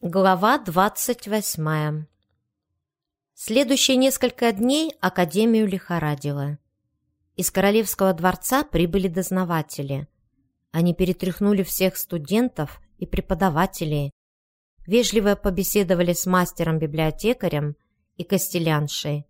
Глава двадцать восьмая Следующие несколько дней Академию лихорадило. Из Королевского дворца прибыли дознаватели. Они перетряхнули всех студентов и преподавателей, вежливо побеседовали с мастером-библиотекарем и костеляншей,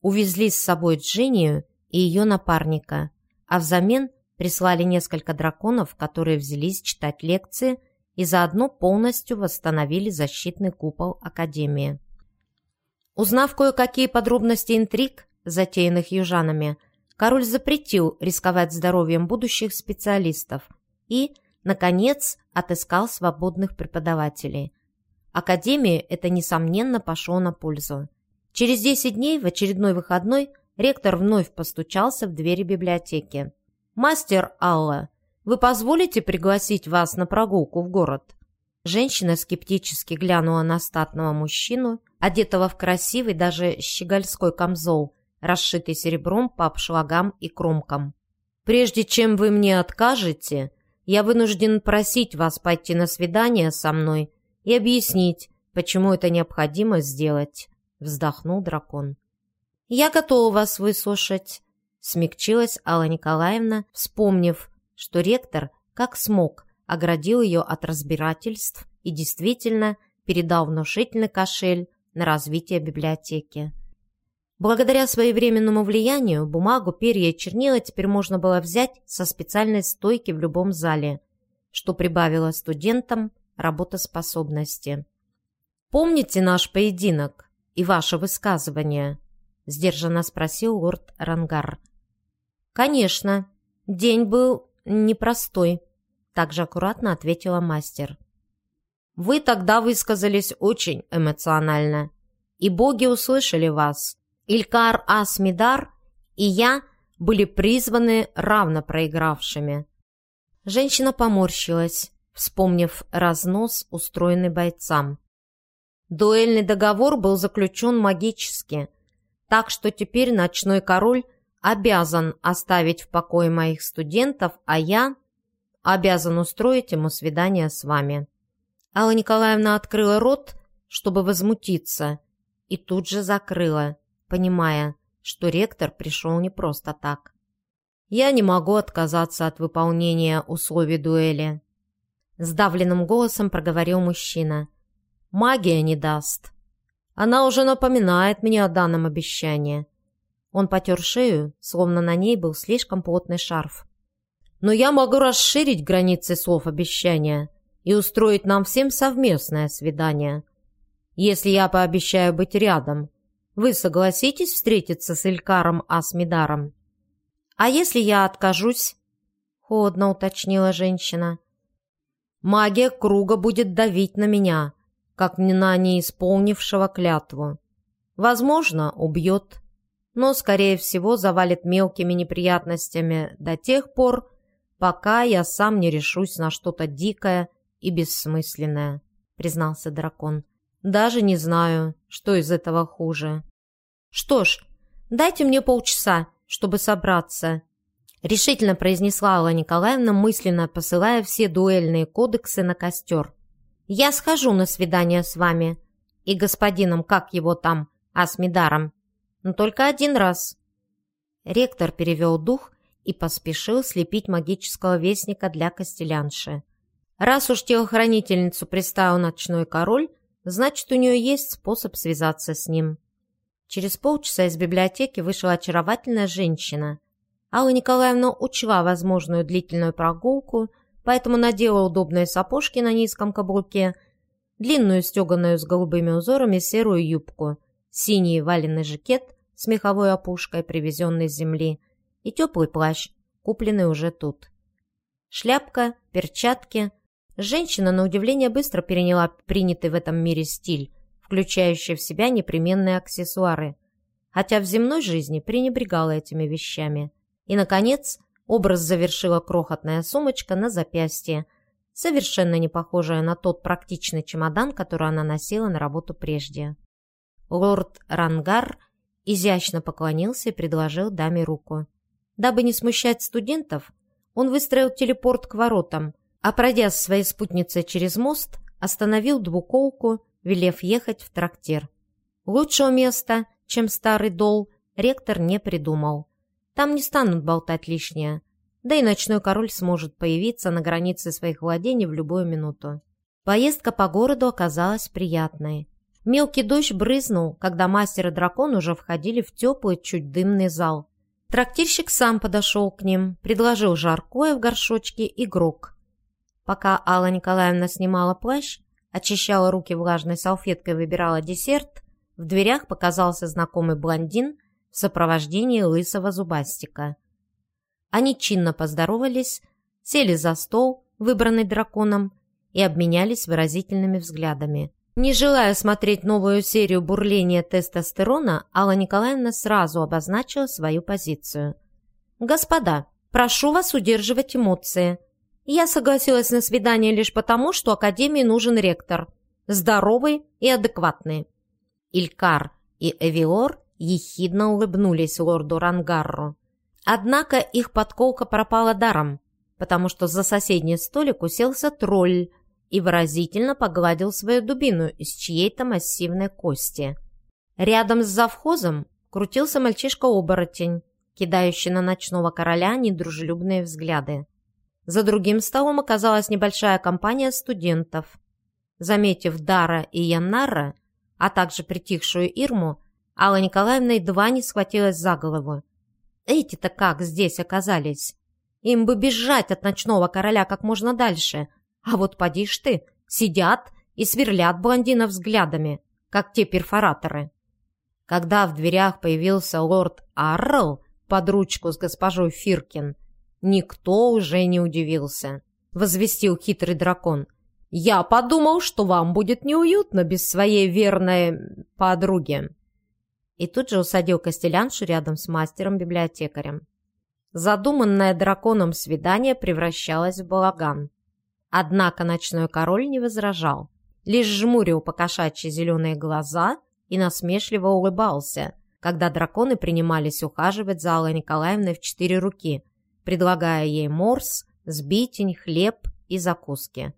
увезли с собой Джинию и ее напарника, а взамен прислали несколько драконов, которые взялись читать лекции и заодно полностью восстановили защитный купол Академии. Узнав кое-какие подробности интриг, затеянных южанами, король запретил рисковать здоровьем будущих специалистов и, наконец, отыскал свободных преподавателей. Академии это, несомненно, пошло на пользу. Через 10 дней, в очередной выходной, ректор вновь постучался в двери библиотеки. «Мастер Алла, вы позволите пригласить вас на прогулку в город?» Женщина скептически глянула на статного мужчину, одетого в красивый даже щегольской камзол, расшитый серебром по обшлагам и кромкам. «Прежде чем вы мне откажете, я вынужден просить вас пойти на свидание со мной и объяснить, почему это необходимо сделать», — вздохнул дракон. «Я готова вас выслушать», — смягчилась Алла Николаевна, вспомнив, что ректор, как смог, оградил ее от разбирательств и действительно передал внушительный кошель на развитие библиотеки. Благодаря своевременному влиянию бумагу, перья и чернила теперь можно было взять со специальной стойки в любом зале, что прибавило студентам работоспособности. «Помните наш поединок и ваше высказывание?» – сдержанно спросил лорд Рангар. «Конечно. День был непростой», — также аккуратно ответила мастер. «Вы тогда высказались очень эмоционально, и боги услышали вас. Илькар Асмидар и я были призваны равно проигравшими». Женщина поморщилась, вспомнив разнос, устроенный бойцам. Дуэльный договор был заключен магически, так что теперь ночной король обязан оставить в покое моих студентов, а я обязан устроить ему свидание с вами». Алла Николаевна открыла рот, чтобы возмутиться, и тут же закрыла, понимая, что ректор пришел не просто так. «Я не могу отказаться от выполнения условий дуэли», — сдавленным голосом проговорил мужчина. «Магия не даст. Она уже напоминает мне о данном обещании. Он потер шею, словно на ней был слишком плотный шарф. «Но я могу расширить границы слов обещания и устроить нам всем совместное свидание. Если я пообещаю быть рядом, вы согласитесь встретиться с Илькаром Асмидаром?» «А если я откажусь?» — холодно уточнила женщина. «Магия круга будет давить на меня, как на неисполнившего клятву. Возможно, убьет» но, скорее всего, завалит мелкими неприятностями до тех пор, пока я сам не решусь на что-то дикое и бессмысленное», — признался дракон. «Даже не знаю, что из этого хуже». «Что ж, дайте мне полчаса, чтобы собраться», — решительно произнесла Алла Николаевна, мысленно посылая все дуэльные кодексы на костер. «Я схожу на свидание с вами и господином, как его там, Асмидаром, но только один раз». Ректор перевел дух и поспешил слепить магического вестника для костелянши. Раз уж телохранительницу приставил ночной король, значит, у нее есть способ связаться с ним. Через полчаса из библиотеки вышла очаровательная женщина. Алла Николаевна учла возможную длительную прогулку, поэтому надела удобные сапожки на низком каблуке, длинную стеганую с голубыми узорами серую юбку – синий валенный жакет с меховой опушкой, привезенный с земли, и теплый плащ, купленный уже тут. Шляпка, перчатки. Женщина, на удивление, быстро переняла принятый в этом мире стиль, включающий в себя непременные аксессуары, хотя в земной жизни пренебрегала этими вещами. И, наконец, образ завершила крохотная сумочка на запястье, совершенно не похожая на тот практичный чемодан, который она носила на работу прежде. Лорд Рангар изящно поклонился и предложил даме руку. Дабы не смущать студентов, он выстроил телепорт к воротам, а пройдя с своей спутницей через мост, остановил двуколку, велев ехать в трактир. Лучшего места, чем старый дол, ректор не придумал. Там не станут болтать лишнее, да и ночной король сможет появиться на границе своих владений в любую минуту. Поездка по городу оказалась приятной. Мелкий дождь брызнул, когда мастер и дракон уже входили в теплый, чуть дымный зал. Трактирщик сам подошел к ним, предложил жаркое в горшочке и грок. Пока Алла Николаевна снимала плащ, очищала руки влажной салфеткой и выбирала десерт, в дверях показался знакомый блондин в сопровождении лысого зубастика. Они чинно поздоровались, сели за стол, выбранный драконом, и обменялись выразительными взглядами. Не желая смотреть новую серию бурления тестостерона, Алла Николаевна сразу обозначила свою позицию. «Господа, прошу вас удерживать эмоции. Я согласилась на свидание лишь потому, что Академии нужен ректор. Здоровый и адекватный». Илькар и Эвиор ехидно улыбнулись лорду Рангарру. Однако их подколка пропала даром, потому что за соседний столик уселся тролль, и выразительно погладил свою дубину из чьей-то массивной кости. Рядом с завхозом крутился мальчишка-оборотень, кидающий на ночного короля недружелюбные взгляды. За другим столом оказалась небольшая компания студентов. Заметив Дара и Яннара, а также притихшую Ирму, Алла Николаевна едва не схватилась за голову. Эти-то как здесь оказались? Им бы бежать от ночного короля как можно дальше, а вот поди ж ты, сидят и сверлят блондина взглядами, как те перфораторы. Когда в дверях появился лорд Аррел под ручку с госпожой Фиркин, никто уже не удивился. Возвестил хитрый дракон. «Я подумал, что вам будет неуютно без своей верной подруги». И тут же усадил Костеляншу рядом с мастером-библиотекарем. Задуманное драконом свидание превращалось в балаган. Однако ночной король не возражал, лишь жмурил покошачьи зеленые глаза и насмешливо улыбался, когда драконы принимались ухаживать за Аллой Николаевной в четыре руки, предлагая ей морс, сбитень, хлеб и закуски.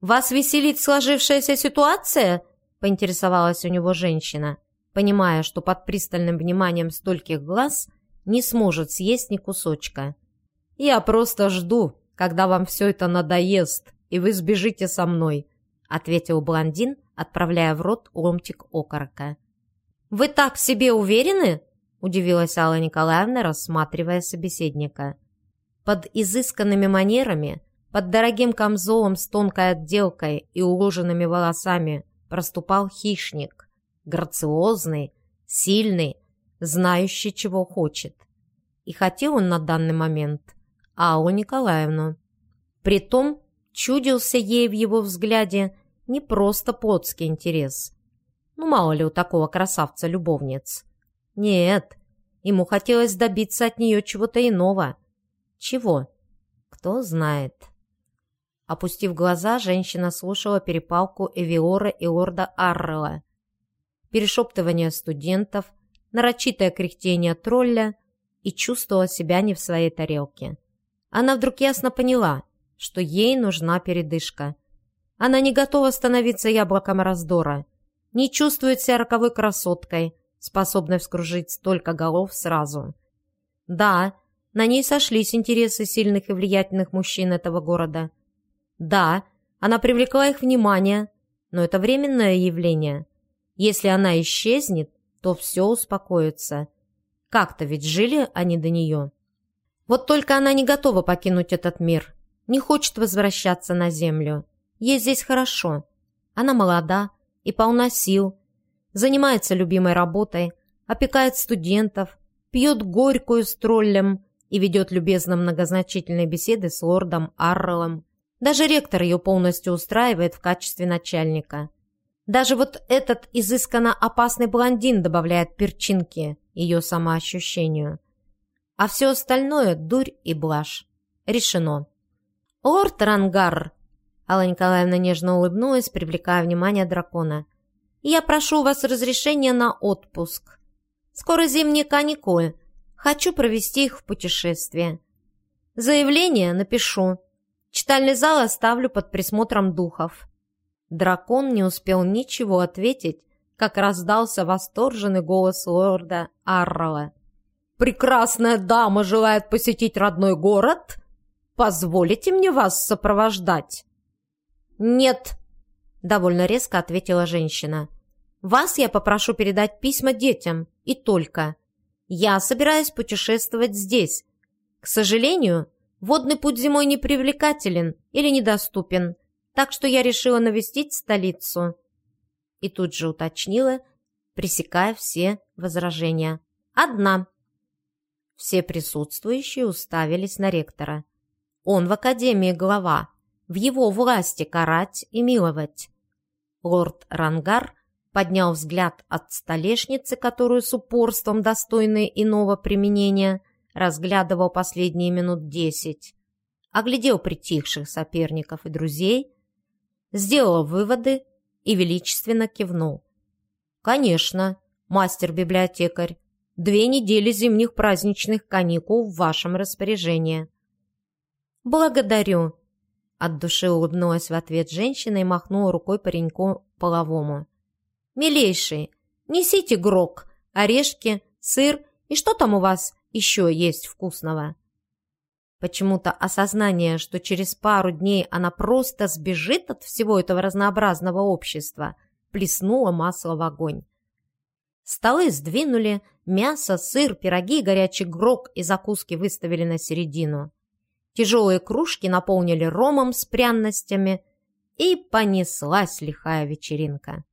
«Вас веселит сложившаяся ситуация?» – поинтересовалась у него женщина, понимая, что под пристальным вниманием стольких глаз не сможет съесть ни кусочка. «Я просто жду, когда вам все это надоест, и вы сбежите со мной», ответил блондин, отправляя в рот ломтик окорока. «Вы так в себе уверены?» удивилась Алла Николаевна, рассматривая собеседника. Под изысканными манерами, под дорогим камзолом с тонкой отделкой и уложенными волосами проступал хищник, грациозный, сильный, знающий, чего хочет. И хотел он на данный момент – Аллу Николаевну. Притом чудился ей в его взгляде не просто плотский интерес. Ну, мало ли у такого красавца любовниц. Нет, ему хотелось добиться от нее чего-то иного. Чего? Кто знает. Опустив глаза, женщина слушала перепалку Эвиора и лорда Аррела. Перешептывание студентов, нарочитое кряхтение тролля и чувствовала себя не в своей тарелке. Она вдруг ясно поняла, что ей нужна передышка. Она не готова становиться яблоком раздора, не чувствует себя роковой красоткой, способной вскружить столько голов сразу. Да, на ней сошлись интересы сильных и влиятельных мужчин этого города. Да, она привлекла их внимание, но это временное явление. Если она исчезнет, то все успокоится. Как-то ведь жили они до нее. Вот только она не готова покинуть этот мир, не хочет возвращаться на Землю. Ей здесь хорошо. Она молода и полна сил, занимается любимой работой, опекает студентов, пьет горькую с троллем и ведет любезно многозначительные беседы с лордом Аррелом. Даже ректор ее полностью устраивает в качестве начальника. Даже вот этот изысканно опасный блондин добавляет перчинки ее самоощущению – а все остальное – дурь и блажь. Решено. «Лорд Рангар!» Алла Николаевна нежно улыбнулась, привлекая внимание дракона. «Я прошу у вас разрешения на отпуск. Скоро зимние каникулы. Хочу провести их в путешествие. Заявление напишу. Читальный зал оставлю под присмотром духов. Дракон не успел ничего ответить, как раздался восторженный голос лорда Аррала. «Прекрасная дама желает посетить родной город? Позволите мне вас сопровождать?» «Нет», — довольно резко ответила женщина. «Вас я попрошу передать письма детям, и только. Я собираюсь путешествовать здесь. К сожалению, водный путь зимой не привлекателен или недоступен, так что я решила навестить столицу». И тут же уточнила, пресекая все возражения. «Одна». Все присутствующие уставились на ректора. Он в академии глава, в его власти карать и миловать. Лорд Рангар поднял взгляд от столешницы, которую с упорством, достойной иного применения, разглядывал последние минут десять, оглядел притихших соперников и друзей, сделал выводы и величественно кивнул. «Конечно, мастер-библиотекарь, две недели зимних праздничных каникул в вашем распоряжении». «Благодарю», от души улыбнулась в ответ женщина и махнула рукой пареньку половому. «Милейший, несите грок, орешки, сыр и что там у вас еще есть вкусного?» Почему-то осознание, что через пару дней она просто сбежит от всего этого разнообразного общества, плеснуло масло в огонь. Столы сдвинули, мясо, сыр, пироги, горячий грок и закуски выставили на середину. Тяжелые кружки наполнили ромом с пряностями, и понеслась лихая вечеринка.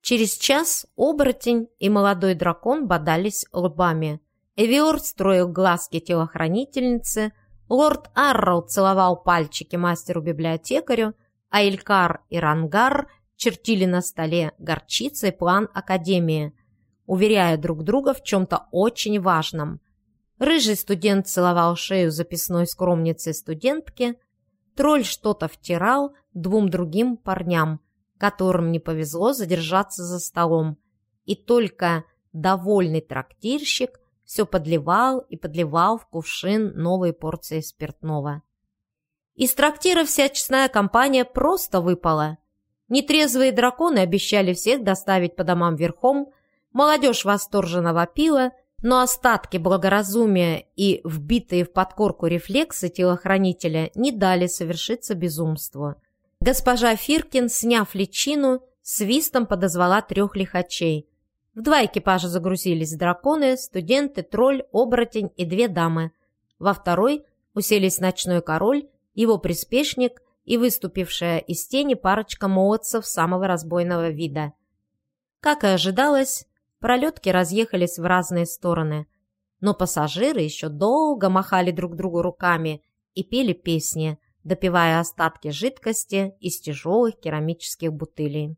Через час оборотень и молодой дракон бодались лбами. Эвиор строил глазки телохранительницы, лорд Аррол целовал пальчики мастеру-библиотекарю, а Илькар и Рангар чертили на столе горчицей план Академии, уверяя друг друга в чем-то очень важном – Рыжий студент целовал шею записной скромницы студентки. Тролль что-то втирал двум другим парням, которым не повезло задержаться за столом. И только довольный трактирщик все подливал и подливал в кувшин новые порции спиртного. Из трактира вся честная компания просто выпала. Нетрезвые драконы обещали всех доставить по домам верхом, молодежь восторженно вопила – но остатки благоразумия и вбитые в подкорку рефлексы телохранителя не дали совершиться безумству. Госпожа Фиркин, сняв личину, свистом подозвала трех лихачей. В два экипажа загрузились драконы, студенты, тролль, оборотень и две дамы. Во второй уселись ночной король, его приспешник и выступившая из тени парочка молодцев самого разбойного вида. Как и ожидалось, Пролетки разъехались в разные стороны, но пассажиры еще долго махали друг другу руками и пели песни, допивая остатки жидкости из тяжелых керамических бутылей.